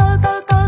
go go go.